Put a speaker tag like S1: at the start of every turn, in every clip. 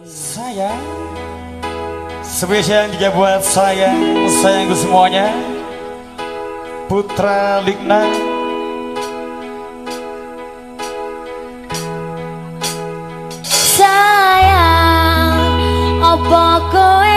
S1: Sayang Spesial juga buat saya Sayangku semuanya. Putra Ligna.
S2: Sayang Apa kowe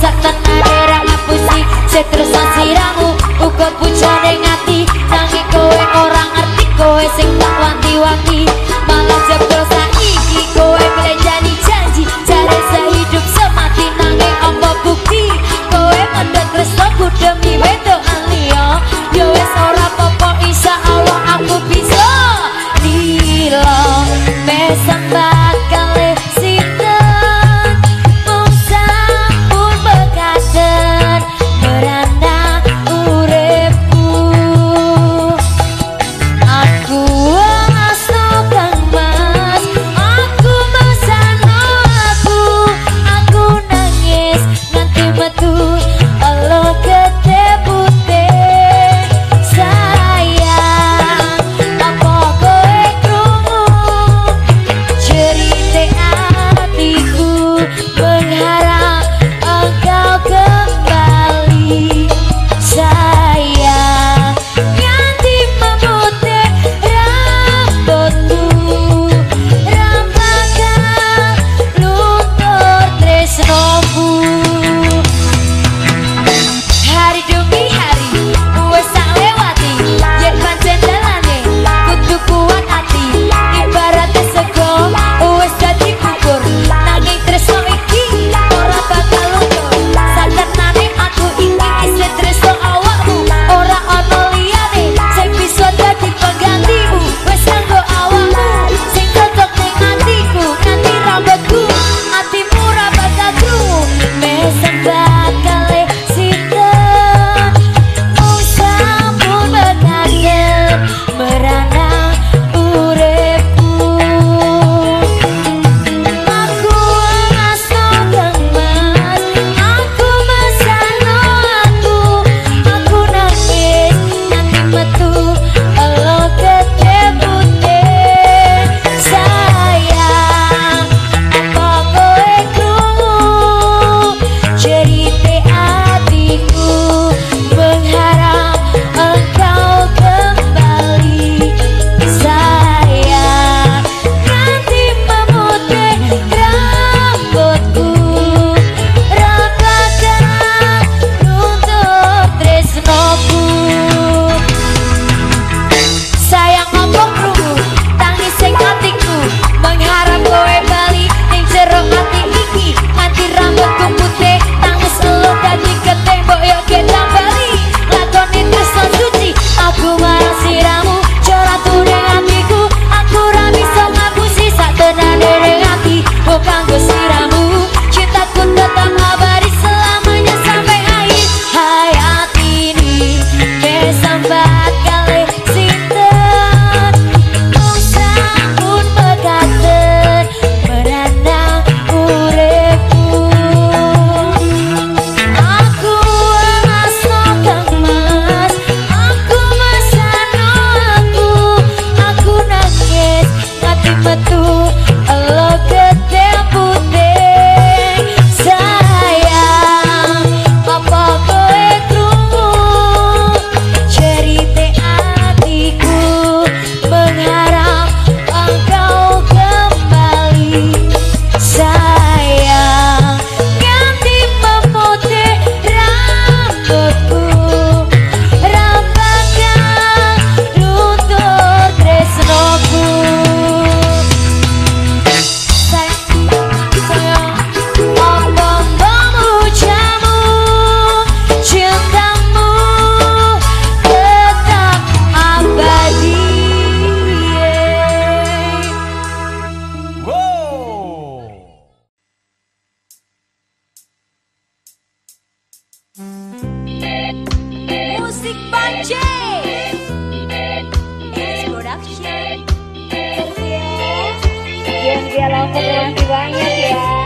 S2: atiku sak tenane ra ngapusi sing terus siramu uga bujane ngati. Nanging kowe ora ngerti kowe sing tak wanti-wanti. Malah jebul saiki kowe milih jadi janji jare sehidup semati. Nanging apa bukti kowe mendhet tresnoku demi wedok Salam terima kasih banyak ya.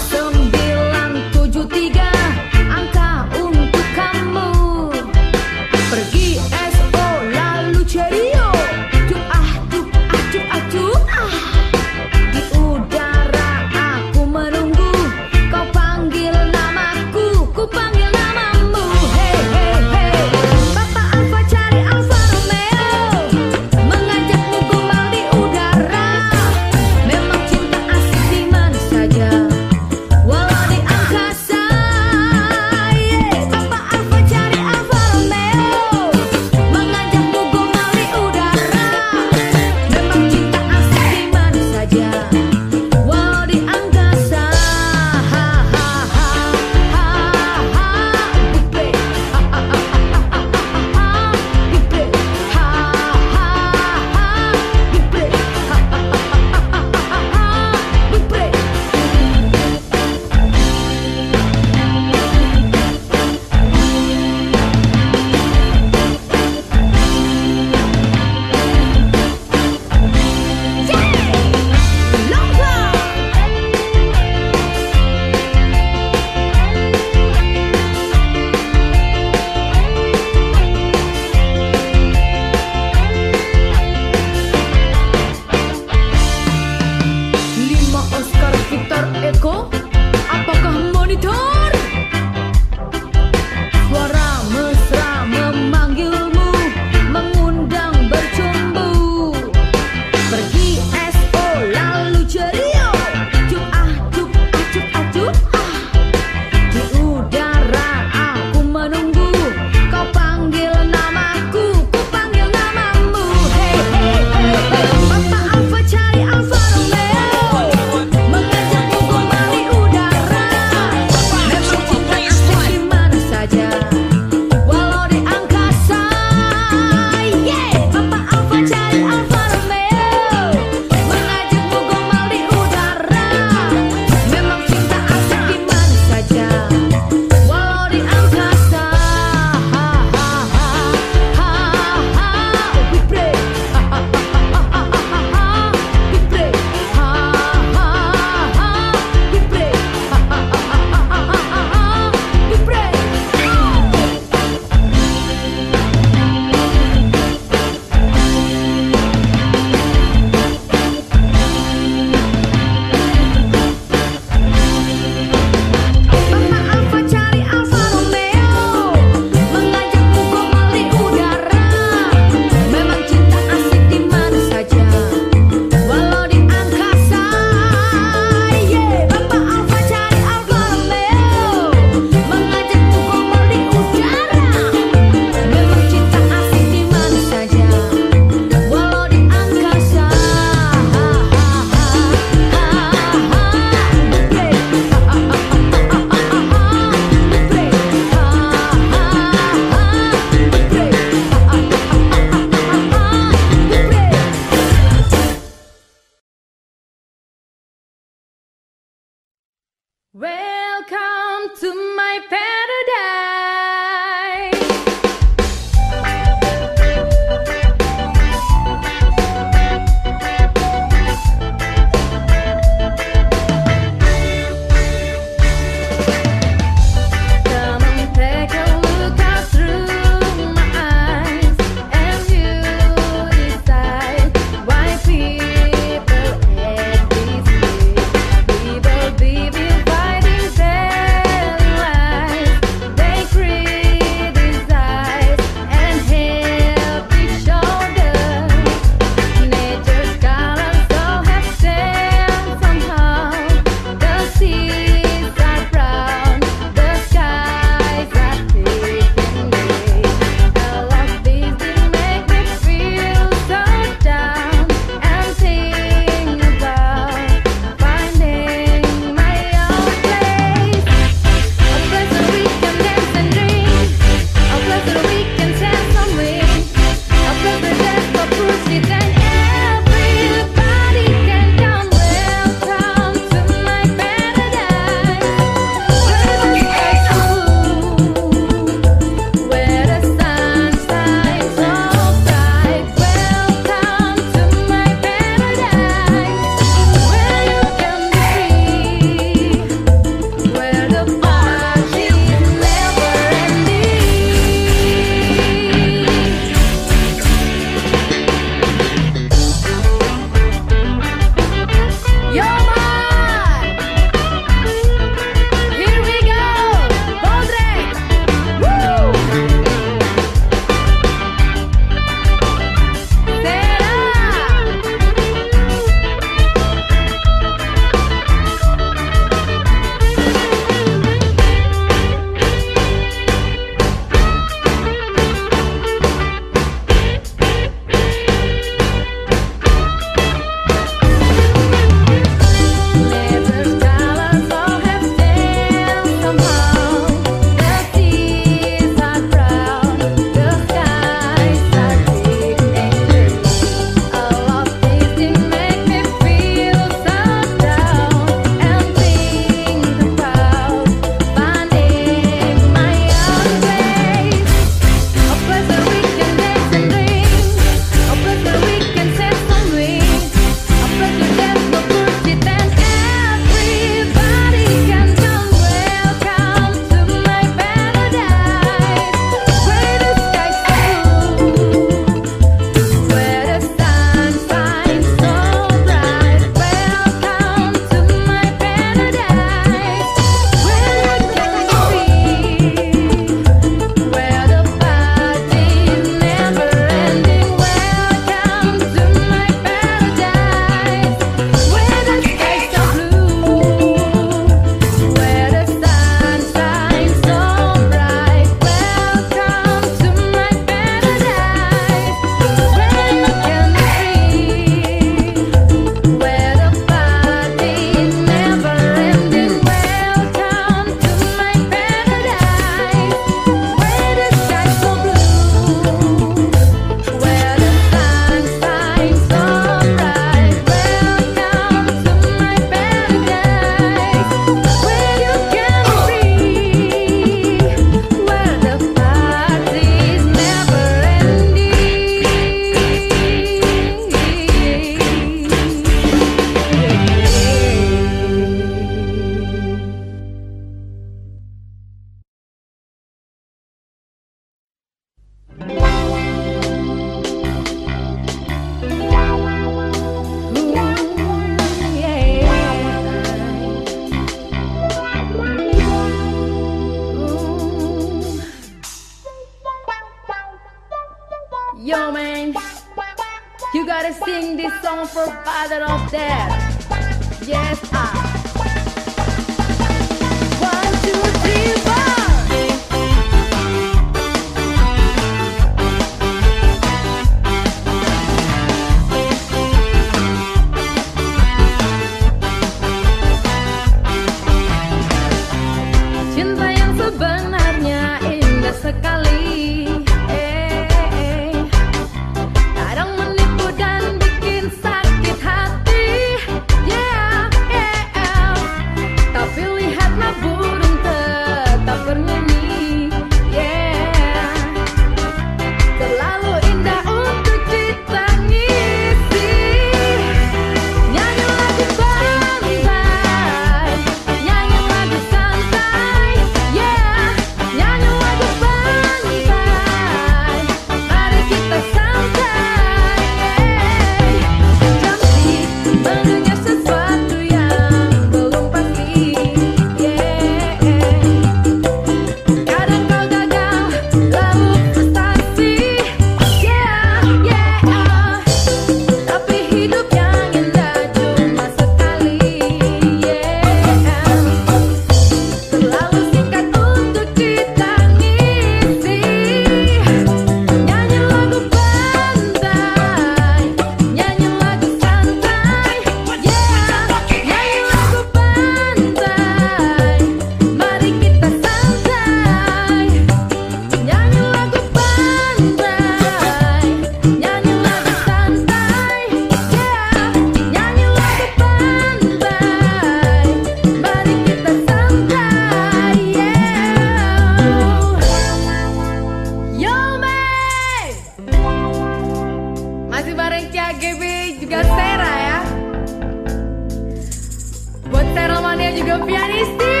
S3: Teromania juga pianistik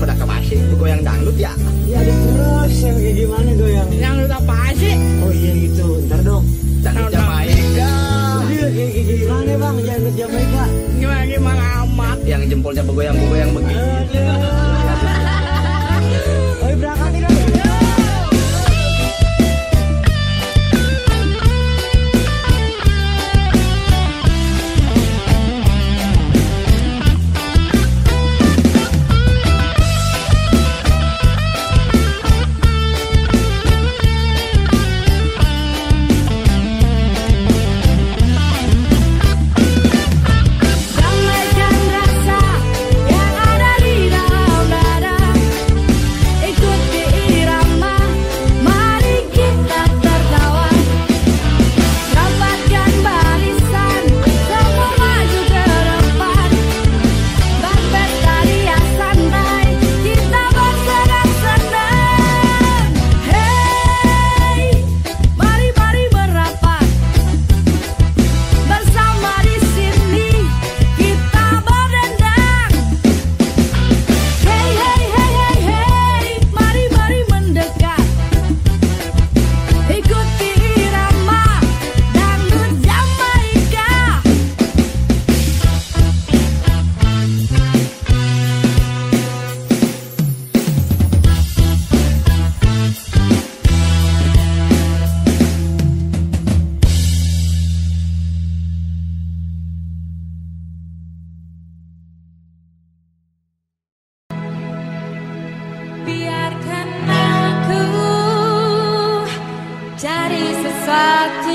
S3: pada itu goyang dangdut ya? Ya terus yang kayak
S2: gimana goyang? Dangdut apa sih? Oh
S1: iya gitu.
S2: Ntar
S1: dong.
S2: Dangdut ya? Jamaika gimana bang?
S1: Dangdut Jamaika gimana
S2: gimana amat. Yang
S1: jempolnya bergoyang-goyang
S2: begini fact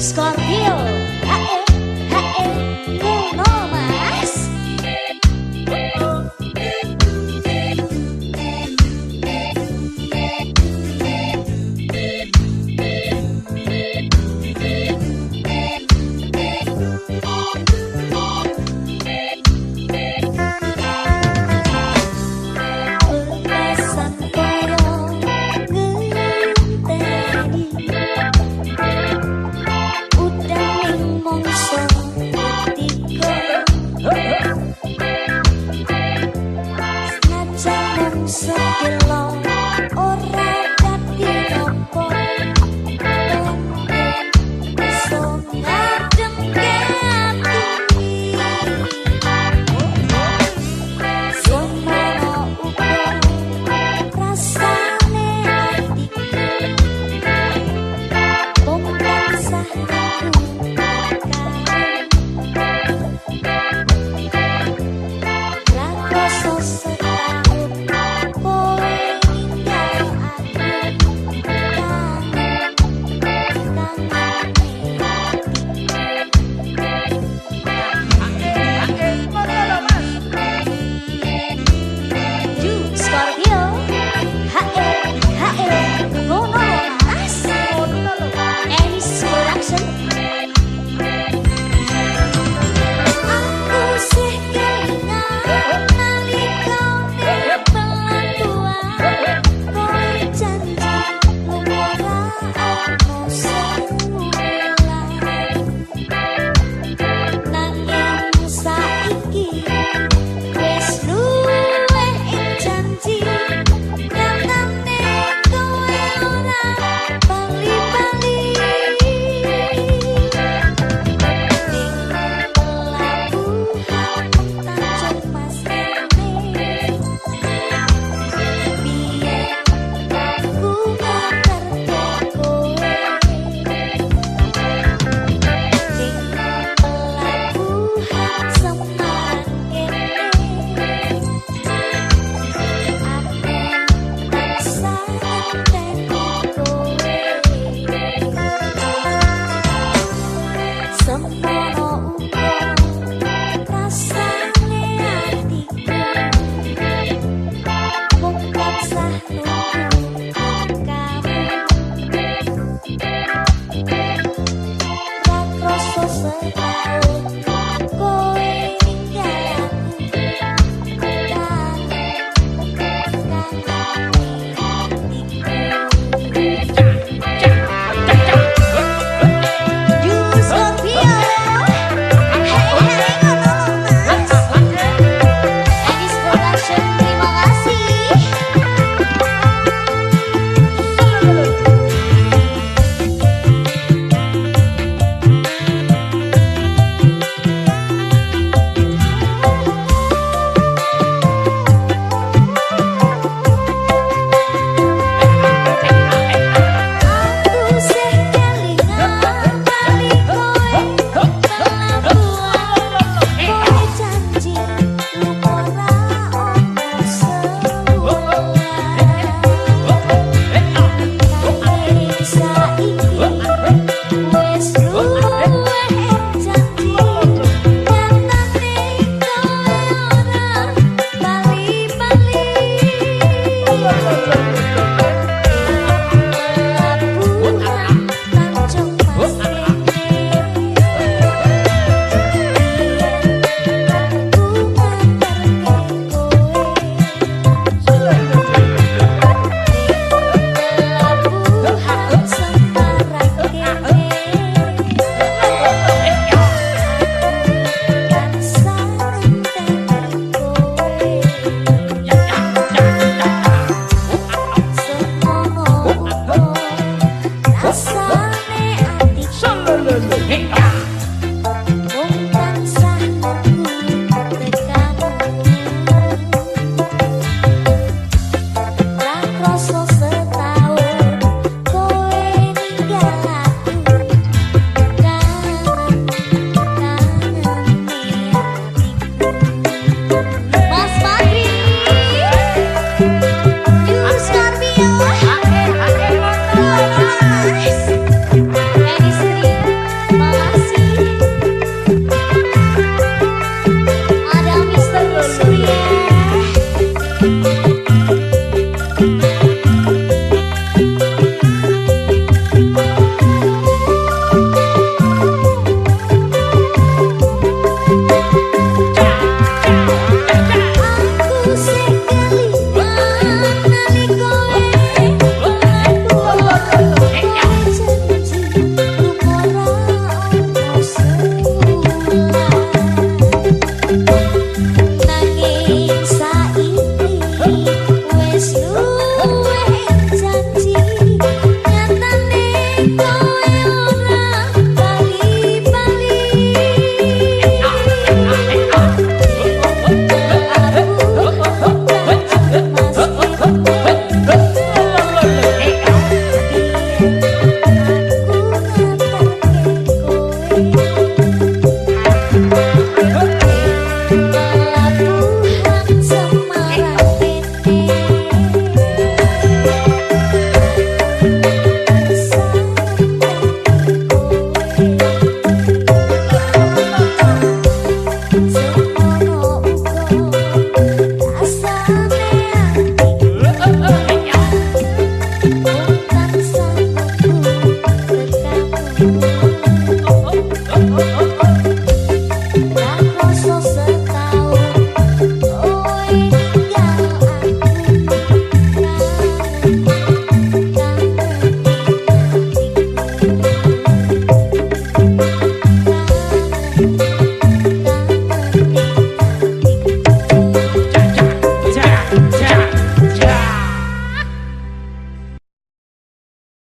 S2: Scorpio.